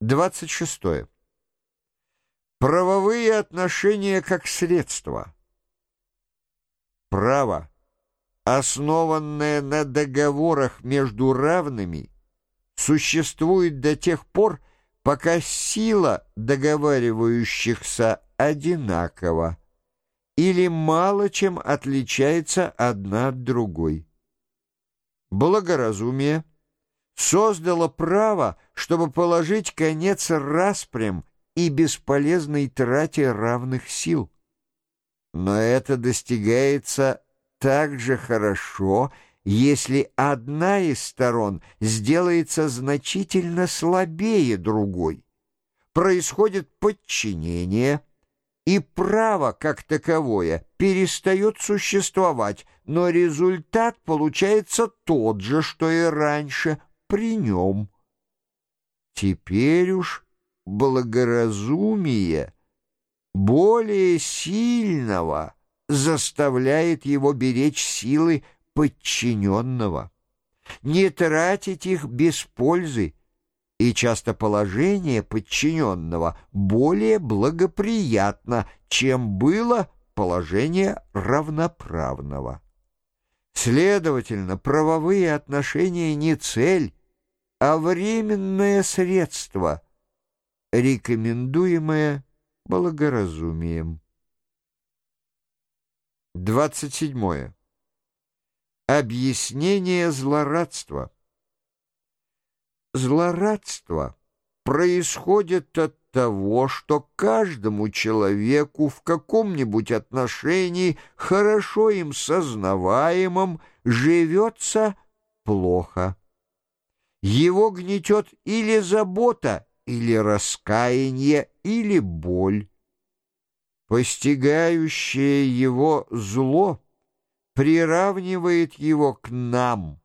26. Правовые отношения как средство. Право, основанное на договорах между равными, существует до тех пор, пока сила договаривающихся одинакова или мало чем отличается одна от другой. Благоразумие создало право, чтобы положить конец распрям и бесполезной трате равных сил. Но это достигается так же хорошо, если одна из сторон сделается значительно слабее другой. Происходит подчинение, и право как таковое перестает существовать, но результат получается тот же, что и раньше, при нем. Теперь уж благоразумие более сильного заставляет его беречь силы подчиненного, не тратить их без пользы, и часто положение подчиненного более благоприятно, чем было положение равноправного. Следовательно, правовые отношения не цель, а временное средство, рекомендуемое благоразумием. 27. Объяснение злорадства. Злорадство происходит от того, что каждому человеку в каком-нибудь отношении, хорошо им сознаваемом, живется плохо. Его гнетет или забота, или раскаяние, или боль. Постигающее его зло приравнивает его к нам,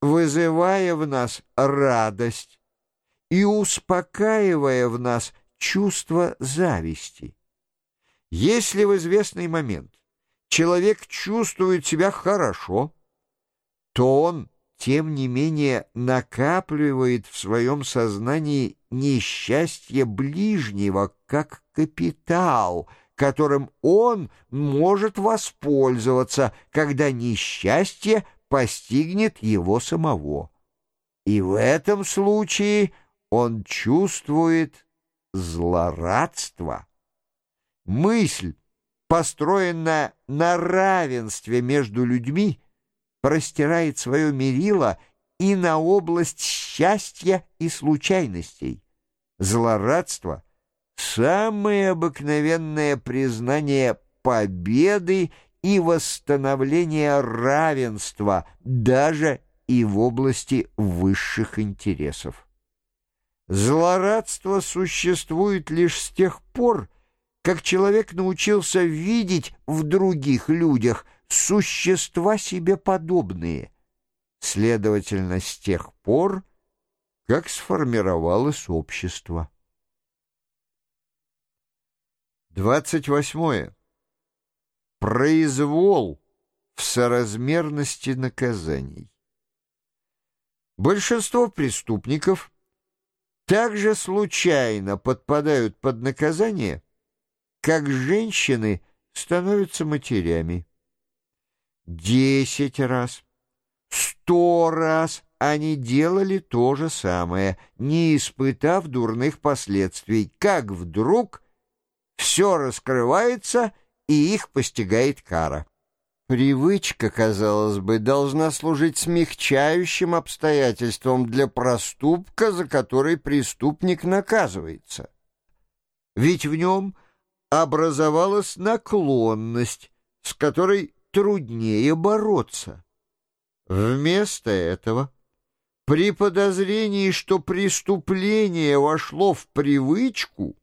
вызывая в нас радость и успокаивая в нас чувство зависти. Если в известный момент человек чувствует себя хорошо, то он тем не менее накапливает в своем сознании несчастье ближнего как капитал, которым он может воспользоваться, когда несчастье постигнет его самого. И в этом случае он чувствует злорадство. Мысль, построенная на равенстве между людьми, простирает свое мерило и на область счастья и случайностей. Злорадство — самое обыкновенное признание победы и восстановления равенства даже и в области высших интересов. Злорадство существует лишь с тех пор, как человек научился видеть в других людях – существа себе подобные, следовательно, с тех пор, как сформировалось общество. 28. Произвол в соразмерности наказаний. Большинство преступников также случайно подпадают под наказание, как женщины становятся матерями. Десять раз, сто раз они делали то же самое, не испытав дурных последствий, как вдруг все раскрывается и их постигает кара. Привычка, казалось бы, должна служить смягчающим обстоятельством для проступка, за который преступник наказывается. Ведь в нем образовалась наклонность, с которой труднее бороться. Вместо этого, при подозрении, что преступление вошло в привычку,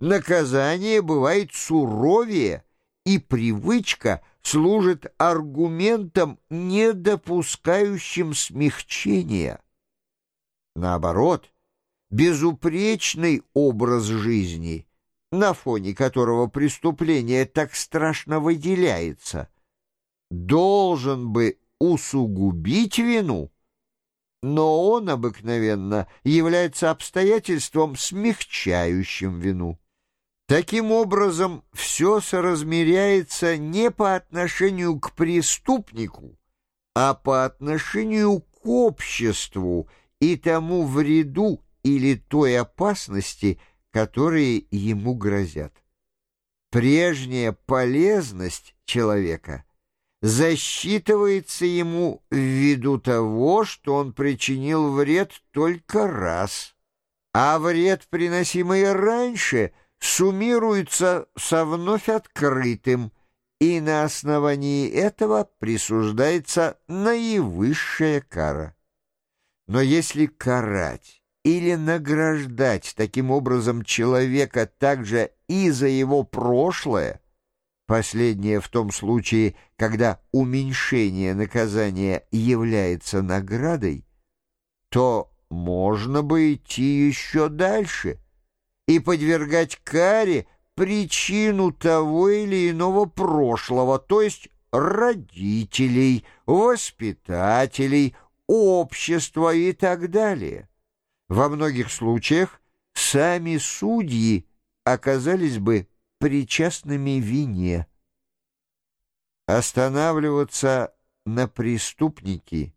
наказание бывает суровее, и привычка служит аргументом, не допускающим смягчения. Наоборот, безупречный образ жизни, на фоне которого преступление так страшно выделяется – должен бы усугубить вину, но он обыкновенно является обстоятельством, смягчающим вину. Таким образом, все соразмеряется не по отношению к преступнику, а по отношению к обществу и тому вреду или той опасности, которые ему грозят. Прежняя полезность человека засчитывается ему ввиду того, что он причинил вред только раз, а вред, приносимый раньше, суммируется со вновь открытым, и на основании этого присуждается наивысшая кара. Но если карать или награждать таким образом человека также и за его прошлое, последнее в том случае, когда уменьшение наказания является наградой, то можно бы идти еще дальше и подвергать каре причину того или иного прошлого, то есть родителей, воспитателей, общества и так далее. Во многих случаях сами судьи оказались бы причастными вине. Останавливаться на преступнике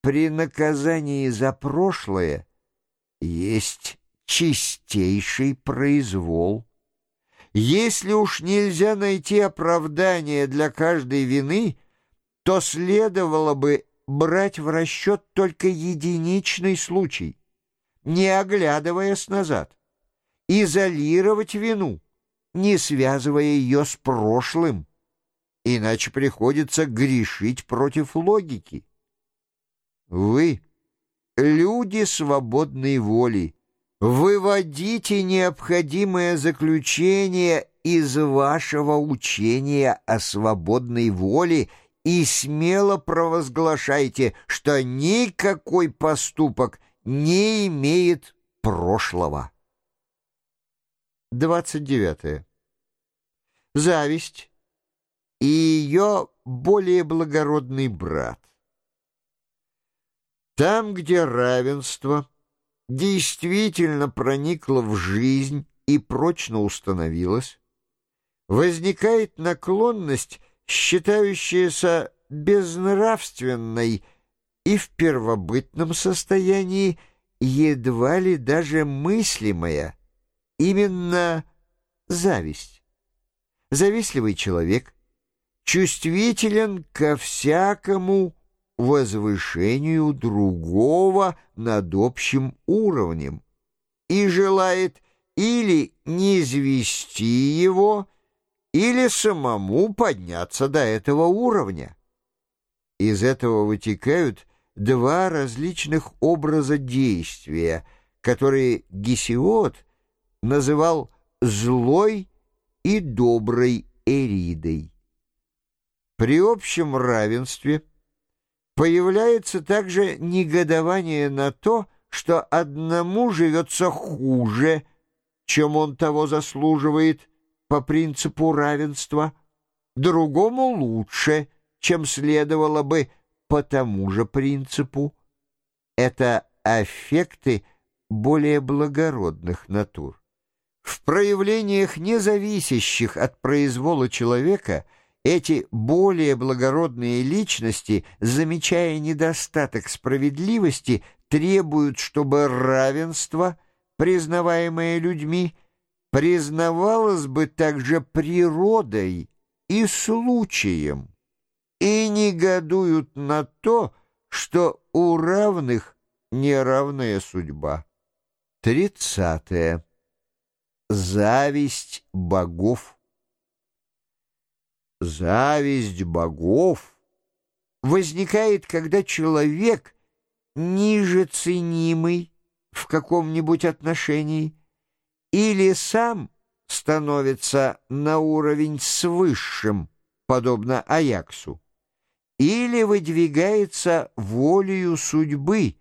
при наказании за прошлое есть чистейший произвол. Если уж нельзя найти оправдание для каждой вины, то следовало бы брать в расчет только единичный случай, не оглядываясь назад, изолировать вину, не связывая ее с прошлым, иначе приходится грешить против логики. Вы, люди свободной воли, выводите необходимое заключение из вашего учения о свободной воле и смело провозглашайте, что никакой поступок не имеет прошлого. 29. Зависть и ее более благородный брат. Там, где равенство действительно проникло в жизнь и прочно установилось, возникает наклонность, считающаяся безнравственной и в первобытном состоянии едва ли даже мыслимая, именно зависть. Завистливый человек чувствителен ко всякому возвышению другого над общим уровнем и желает или не извести его, или самому подняться до этого уровня. Из этого вытекают два различных образа действия, которые Гесиод называл «злой» и «доброй Эридой». При общем равенстве – Появляется также негодование на то, что одному живется хуже, чем он того заслуживает по принципу равенства, другому лучше, чем следовало бы по тому же принципу. Это аффекты более благородных натур. В проявлениях, независящих от произвола человека – эти более благородные личности, замечая недостаток справедливости, требуют, чтобы равенство, признаваемое людьми, признавалось бы также природой и случаем, и негодуют на то, что у равных неравная судьба. Тридцатое. Зависть богов. Зависть богов возникает, когда человек ниже ценимый в каком-нибудь отношении или сам становится на уровень с высшим, подобно Аяксу, или выдвигается волею судьбы,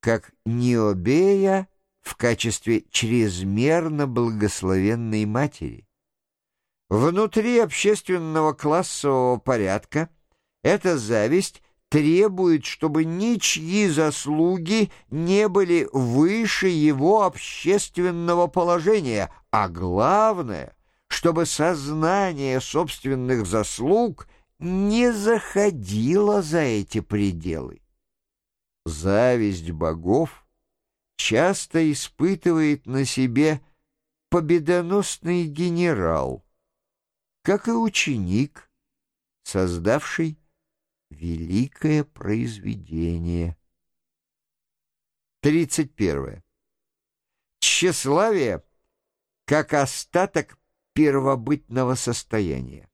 как Необея в качестве чрезмерно благословенной матери. Внутри общественного классового порядка эта зависть требует, чтобы ничьи заслуги не были выше его общественного положения, а главное, чтобы сознание собственных заслуг не заходило за эти пределы. Зависть богов часто испытывает на себе победоносный генерал, как и ученик, создавший великое произведение. 31. Тщеславие как остаток первобытного состояния.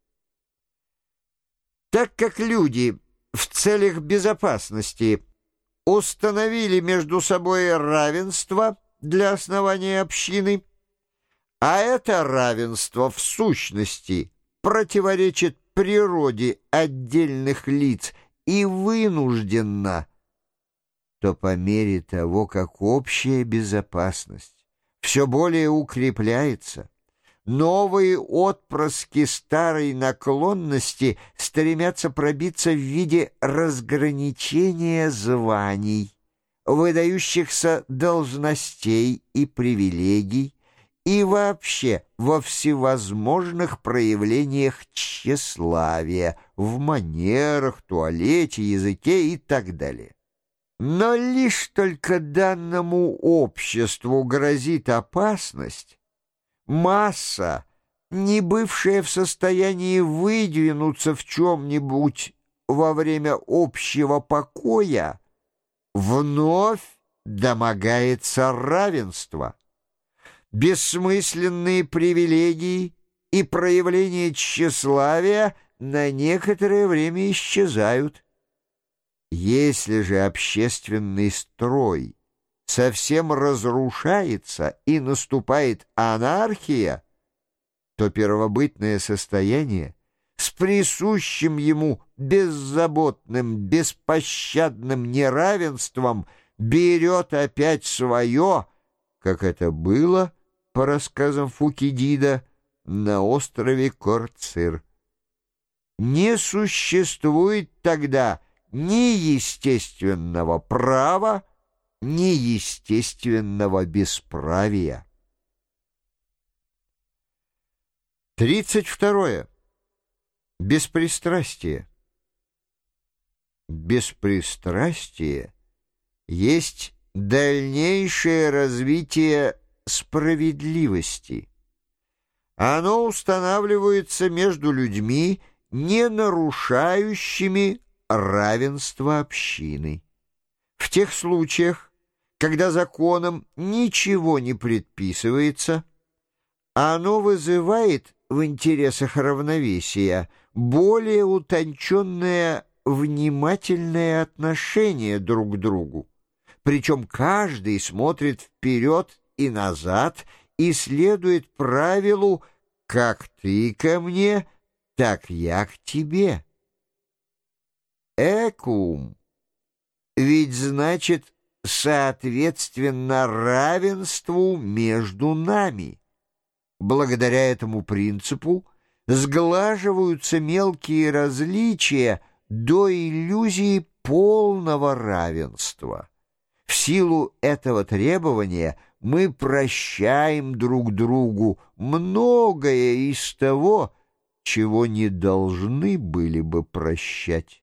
Так как люди в целях безопасности установили между собой равенство для основания общины, а это равенство в сущности противоречит природе отдельных лиц и вынужденно, то по мере того, как общая безопасность все более укрепляется, новые отпрыски старой наклонности стремятся пробиться в виде разграничения званий, выдающихся должностей и привилегий, и вообще во всевозможных проявлениях тщеславия, в манерах, туалете, языке и так далее. Но лишь только данному обществу грозит опасность, масса, не бывшая в состоянии выдвинуться в чем-нибудь во время общего покоя, вновь домогается равенства бессмысленные привилегии и проявление тщеславия на некоторое время исчезают. Если же общественный строй совсем разрушается и наступает анархия, то первобытное состояние с присущим ему беззаботным, беспощадным неравенством берет опять свое, как это было по рассказам Фукидида, на острове Корцир. Не существует тогда ни естественного права, ни естественного бесправия. Тридцать второе. Беспристрастие. Беспристрастие есть дальнейшее развитие справедливости. Оно устанавливается между людьми, не нарушающими равенство общины. В тех случаях, когда законом ничего не предписывается, оно вызывает в интересах равновесия более утонченное внимательное отношение друг к другу. Причем каждый смотрит вперед и назад и следует правилу «как ты ко мне, так я к тебе». Экум ведь значит соответственно равенству между нами. Благодаря этому принципу сглаживаются мелкие различия до иллюзии полного равенства. В силу этого требования – мы прощаем друг другу многое из того, чего не должны были бы прощать.